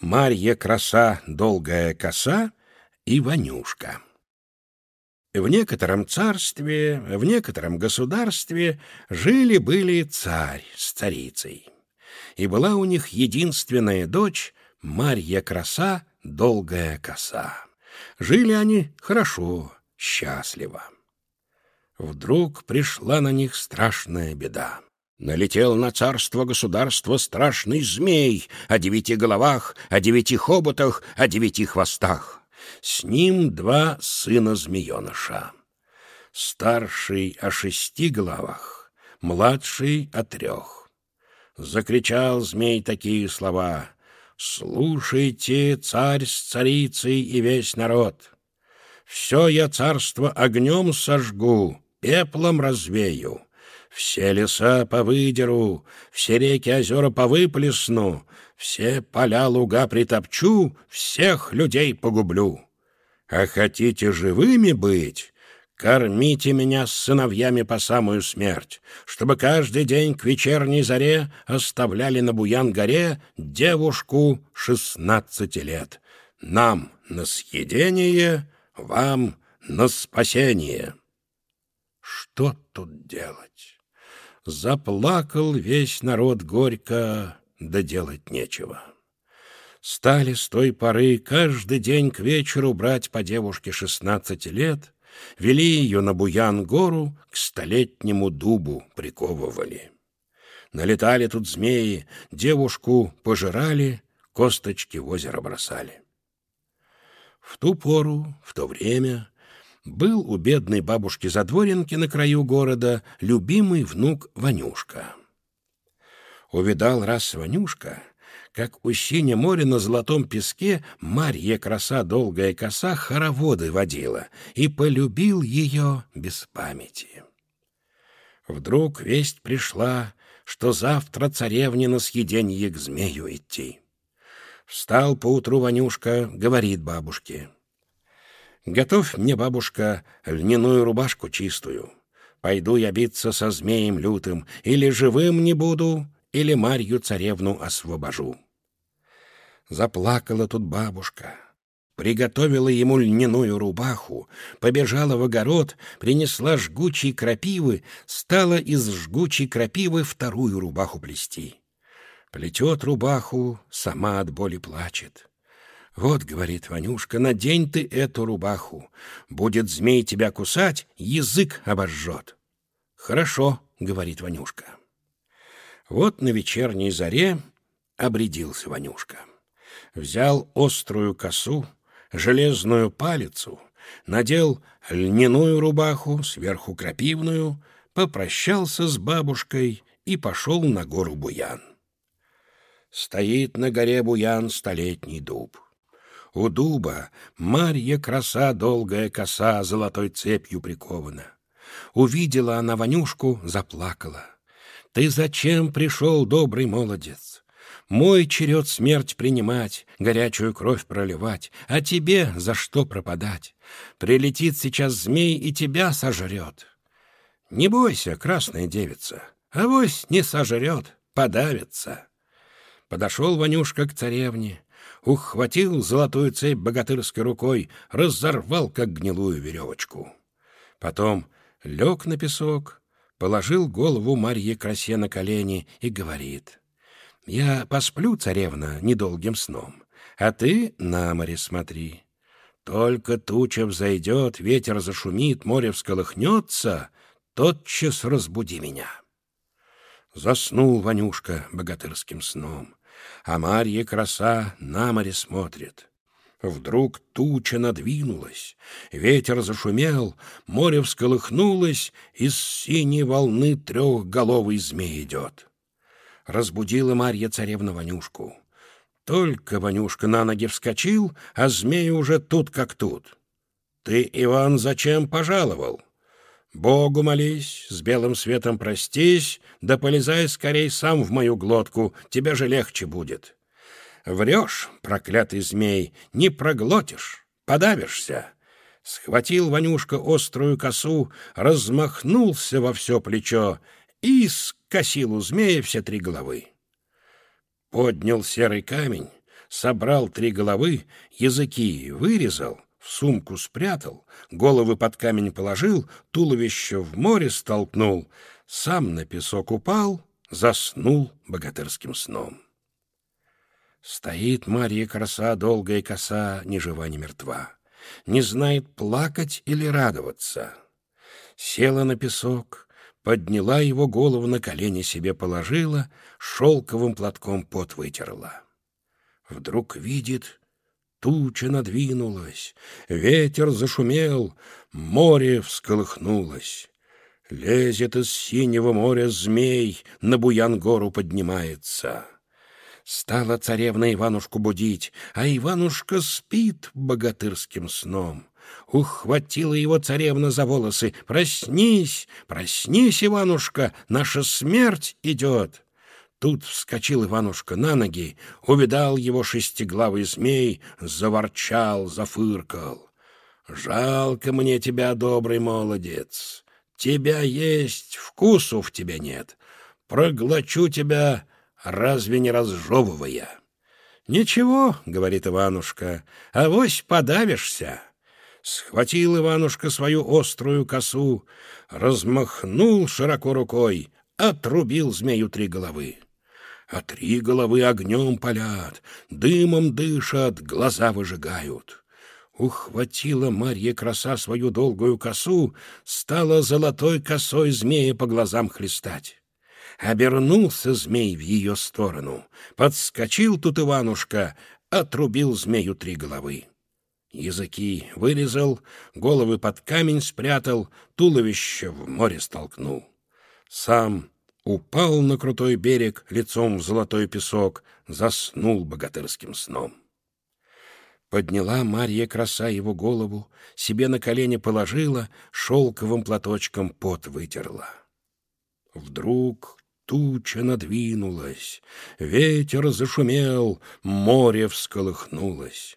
Марья краса, долгая коса и Ванюшка. В некотором царстве, в некотором государстве жили-были царь с царицей. И была у них единственная дочь Марья краса, долгая коса. Жили они хорошо, счастливо. Вдруг пришла на них страшная беда. Налетел на царство-государство страшный змей о девяти головах, о девяти хоботах, о девяти хвостах. С ним два сына-змееныша. Старший о шести головах, младший о трех. Закричал змей такие слова «Слушайте, царь с царицей и весь народ! Все я царство огнем сожгу, пеплом развею». Все леса повыдеру, все реки озера повыплесну, все поля луга притопчу, всех людей погублю. А хотите живыми быть? Кормите меня с сыновьями по самую смерть, чтобы каждый день к вечерней заре оставляли на Буян-горе девушку шестнадцати лет. Нам на съедение, вам на спасение. Что тут делать? Заплакал весь народ горько, да делать нечего. Стали с той поры каждый день к вечеру брать по девушке шестнадцати лет, вели ее на Буян-гору, к столетнему дубу приковывали. Налетали тут змеи, девушку пожирали, косточки в озеро бросали. В ту пору, в то время, был у бедной бабушки Задворенки на краю города любимый внук Ванюшка. Увидал раз Ванюшка, как у синя моря на золотом песке Марья краса долгая коса хороводы водила и полюбил ее без памяти. Вдруг весть пришла, что завтра царевне на съеденье к змею идти. Встал поутру Ванюшка, говорит бабушке — Готовь мне, бабушка, льняную рубашку чистую. Пойду я биться со змеем лютым, или живым не буду, или Марью царевну освобожу. Заплакала тут бабушка, приготовила ему льняную рубаху, побежала в огород, принесла жгучей крапивы, стала из жгучей крапивы вторую рубаху плести. Плетет рубаху, сама от боли плачет. «Вот, — говорит Ванюшка, — надень ты эту рубаху. Будет змей тебя кусать, язык обожжет». «Хорошо, — говорит Ванюшка. Вот на вечерней заре обрядился Ванюшка. Взял острую косу, железную палицу, надел льняную рубаху, сверху крапивную, попрощался с бабушкой и пошел на гору Буян. Стоит на горе Буян столетний дуб. У дуба Марья краса, долгая коса, золотой цепью прикована. Увидела она Ванюшку, заплакала. «Ты зачем пришел, добрый молодец? Мой черед смерть принимать, горячую кровь проливать, а тебе за что пропадать? Прилетит сейчас змей и тебя сожрет. Не бойся, красная девица, авось не сожрет, подавится». Подошел Ванюшка к царевне, ухватил золотую цепь богатырской рукой, разорвал, как гнилую веревочку. Потом лег на песок, положил голову Марье Красе на колени и говорит, «Я посплю, царевна, недолгим сном, а ты на море смотри. Только туча взойдет, ветер зашумит, море всколыхнется, тотчас разбуди меня». Заснул Ванюшка богатырским сном а Марья краса на море смотрит. Вдруг туча надвинулась, ветер зашумел, море всколыхнулось, из синей волны трехголовый змей идет. Разбудила Марья царевна Ванюшку. Только Ванюшка на ноги вскочил, а змей уже тут как тут. «Ты, Иван, зачем пожаловал?» Богу молись, с белым светом простись, да полезай скорей сам в мою глотку, тебе же легче будет. Врешь, проклятый змей, не проглотишь, подавишься. Схватил Ванюшка острую косу, размахнулся во все плечо и скосил у змея все три головы. Поднял серый камень, собрал три головы, языки вырезал, в сумку спрятал, головы под камень положил, туловище в море столкнул, сам на песок упал, заснул богатырским сном. Стоит Марья краса, долгая коса, ни жива, ни мертва. Не знает, плакать или радоваться. Села на песок, подняла его голову на колени себе положила, шелковым платком пот вытерла. Вдруг видит, туча надвинулась, ветер зашумел, море всколыхнулось. Лезет из синего моря змей, на Буян-гору поднимается. Стала царевна Иванушку будить, а Иванушка спит богатырским сном. Ухватила его царевна за волосы. «Проснись, проснись, Иванушка, наша смерть идет!» Тут вскочил Иванушка на ноги, увидал его шестиглавый змей, заворчал, зафыркал. «Жалко мне тебя, добрый молодец. Тебя есть, вкусу в тебе нет. Проглочу тебя, разве не разжевывая?» «Ничего», — говорит Иванушка, — «авось подавишься». Схватил Иванушка свою острую косу, размахнул широко рукой, отрубил змею три головы а три головы огнем палят, дымом дышат, глаза выжигают. Ухватила Марья краса свою долгую косу, стала золотой косой змея по глазам хлестать. Обернулся змей в ее сторону, подскочил тут Иванушка, отрубил змею три головы. Языки вырезал, головы под камень спрятал, туловище в море столкнул. Сам упал на крутой берег лицом в золотой песок, заснул богатырским сном. Подняла Марья краса его голову, себе на колени положила, шелковым платочком пот вытерла. Вдруг туча надвинулась, ветер зашумел, море всколыхнулось.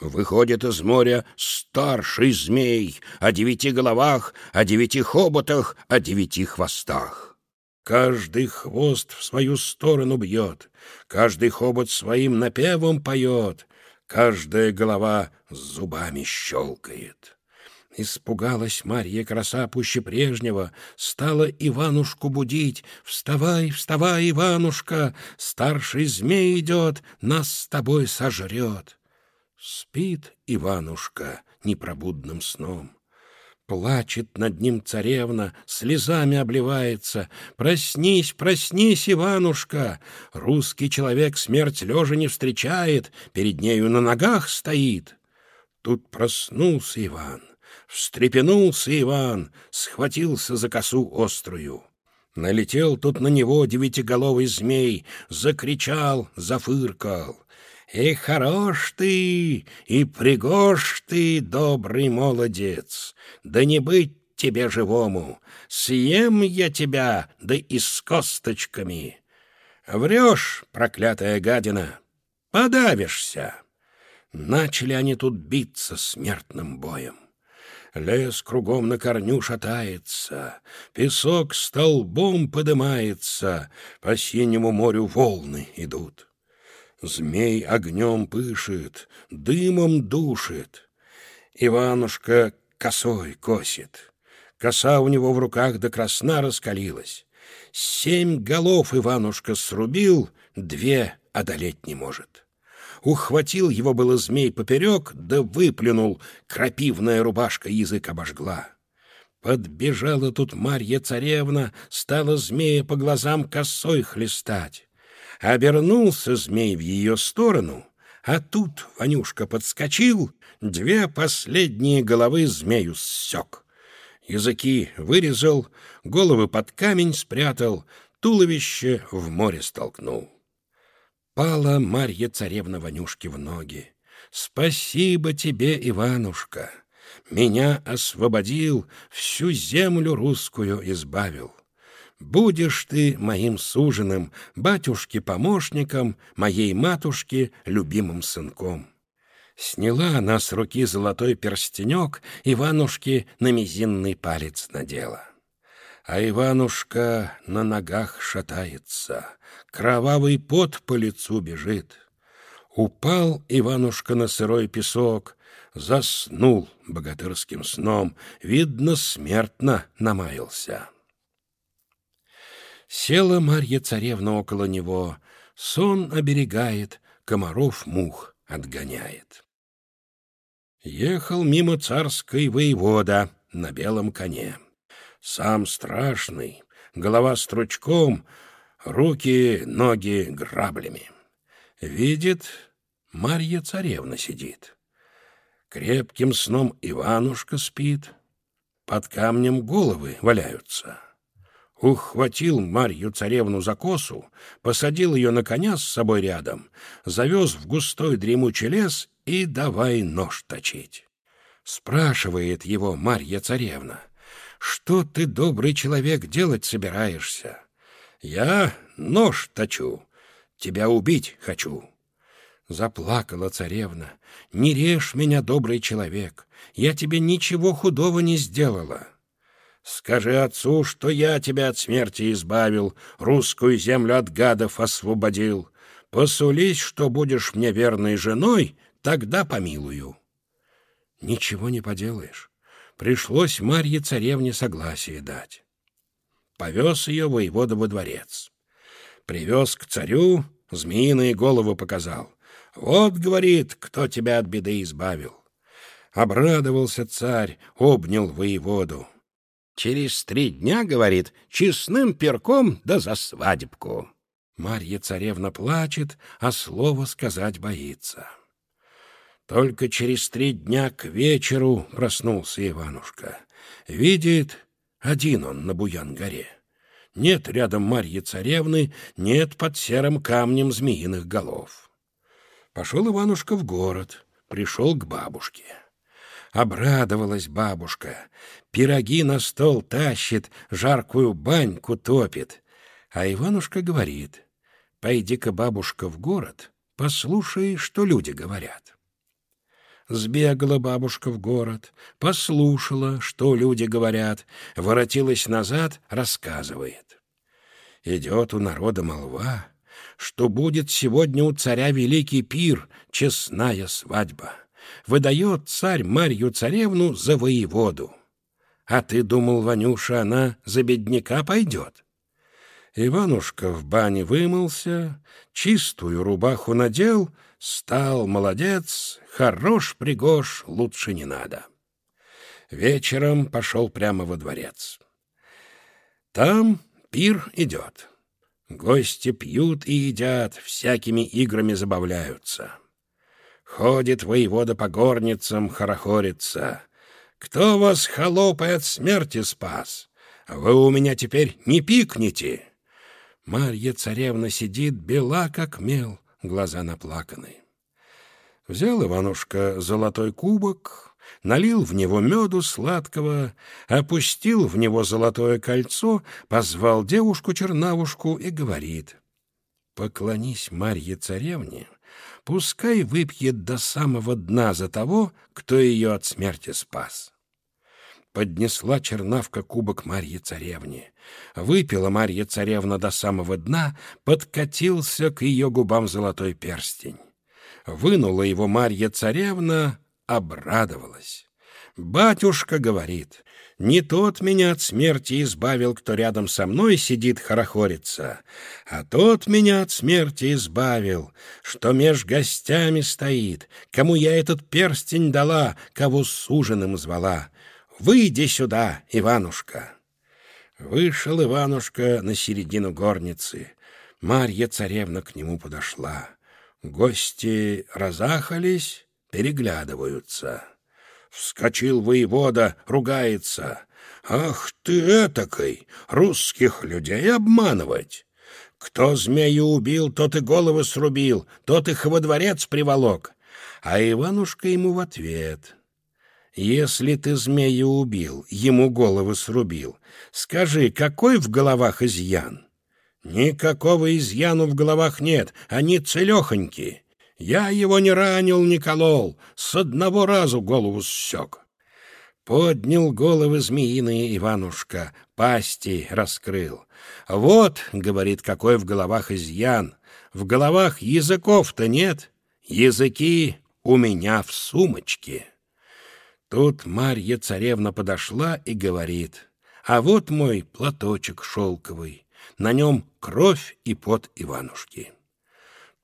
Выходит из моря старший змей о девяти головах, о девяти хоботах, о девяти хвостах. Каждый хвост в свою сторону бьет, каждый хобот своим напевом поет, каждая голова зубами щелкает. Испугалась Марья краса пуще прежнего, стала Иванушку будить. «Вставай, вставай, Иванушка, старший змей идет, нас с тобой сожрет». Спит Иванушка непробудным сном. Плачет над ним царевна, слезами обливается. «Проснись, проснись, Иванушка! Русский человек смерть лежа не встречает, перед нею на ногах стоит». Тут проснулся Иван, встрепенулся Иван, схватился за косу острую. Налетел тут на него девятиголовый змей, закричал, зафыркал. И хорош ты, и пригож ты, добрый молодец, да не быть тебе живому, съем я тебя, да и с косточками. Врешь, проклятая гадина, подавишься. Начали они тут биться смертным боем. Лес кругом на корню шатается, Песок столбом подымается, По синему морю волны идут. Змей огнем пышет, дымом душит. Иванушка косой косит. Коса у него в руках до красна раскалилась. Семь голов Иванушка срубил, две одолеть не может. Ухватил его было змей поперек, да выплюнул, крапивная рубашка язык обожгла. Подбежала тут Марья царевна, стала змея по глазам косой хлестать. Обернулся змей в ее сторону, а тут Ванюшка подскочил, две последние головы змею ссек. Языки вырезал, головы под камень спрятал, туловище в море столкнул. Пала Марья царевна Ванюшке в ноги. «Спасибо тебе, Иванушка! Меня освободил, всю землю русскую избавил. Будешь ты моим суженым, батюшке-помощником, моей матушке, любимым сынком». Сняла она с руки золотой перстенек, Иванушке на мизинный палец надела. А Иванушка на ногах шатается, Кровавый пот по лицу бежит. Упал Иванушка на сырой песок, заснул богатырским сном, видно, смертно намаялся. Села Марья царевна около него, сон оберегает, комаров мух отгоняет. Ехал мимо царской воевода на белом коне. Сам страшный, голова стручком, руки, ноги граблями. Видит, Марья царевна сидит. Крепким сном Иванушка спит, под камнем головы валяются. Ухватил Марью царевну за косу, посадил ее на коня с собой рядом, завез в густой дремучий лес и давай нож точить. Спрашивает его Марья царевна, «Что ты, добрый человек, делать собираешься?» «Я нож точу, тебя убить хочу». Заплакала царевна. «Не режь меня, добрый человек, я тебе ничего худого не сделала». Скажи отцу, что я тебя от смерти избавил, русскую землю от гадов освободил. Посулись, что будешь мне верной женой, тогда помилую. Ничего не поделаешь. Пришлось Марье царевне согласие дать. Повез ее воевода во дворец. Привез к царю, змеиные головы показал. «Вот, — говорит, — кто тебя от беды избавил». Обрадовался царь, обнял воеводу. Через три дня, говорит, честным перком да за свадебку. Марья царевна плачет, а слово сказать боится. Только через три дня к вечеру проснулся Иванушка. Видит, один он на Буян-горе. Нет рядом Марьи царевны, нет под серым камнем змеиных голов. Пошел Иванушка в город, пришел к бабушке. Обрадовалась бабушка. Пироги на стол тащит, жаркую баньку топит. А Иванушка говорит, «Пойди-ка, бабушка, в город, послушай, что люди говорят». Сбегала бабушка в город, послушала, что люди говорят, воротилась назад, рассказывает. Идет у народа молва, что будет сегодня у царя великий пир, честная свадьба выдает царь Марью царевну за воеводу. А ты думал, Ванюша, она за бедняка пойдет? Иванушка в бане вымылся, чистую рубаху надел, стал молодец, хорош пригож, лучше не надо. Вечером пошел прямо во дворец. Там пир идет. Гости пьют и едят, всякими играми забавляются. Ходит воевода по горницам, хорохорится. Кто вас, холопы, от смерти спас? Вы у меня теперь не пикнете. Марья царевна сидит, бела как мел, глаза наплаканы. Взял Иванушка золотой кубок, налил в него меду сладкого, опустил в него золотое кольцо, позвал девушку-чернавушку и говорит, «Поклонись Марье царевне, пускай выпьет до самого дна за того, кто ее от смерти спас. Поднесла чернавка кубок Марье царевне. Выпила Марья царевна до самого дна, подкатился к ее губам золотой перстень. Вынула его Марья царевна, обрадовалась. «Батюшка говорит, не тот меня от смерти избавил, кто рядом со мной сидит хорохорится, а тот меня от смерти избавил, что меж гостями стоит, кому я этот перстень дала, кого суженым звала. Выйди сюда, Иванушка!» Вышел Иванушка на середину горницы. Марья царевна к нему подошла. Гости разахались, переглядываются. Вскочил воевода, ругается. «Ах ты этакой! Русских людей обманывать! Кто змею убил, тот и головы срубил, тот их во дворец приволок!» А Иванушка ему в ответ. «Если ты змею убил, ему головы срубил, скажи, какой в головах изъян?» «Никакого изъяну в головах нет, они целехоньки. Я его не ранил, не колол, с одного разу голову ссек. Поднял головы змеиные Иванушка, пасти раскрыл. «Вот, — говорит, — какой в головах изъян. В головах языков-то нет. языки у меня в сумочке. Тут Марья царевна подошла и говорит, а вот мой платочек шелковый, на нем кровь и пот Иванушки.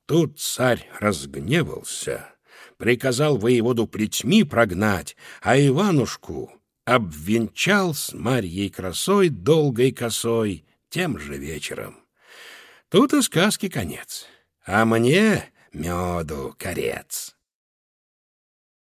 Тут царь разгневался, приказал воеводу плетьми прогнать, а Иванушку обвенчал с Марьей красой долгой косой тем же вечером. Тут и сказки конец, а мне меду корец.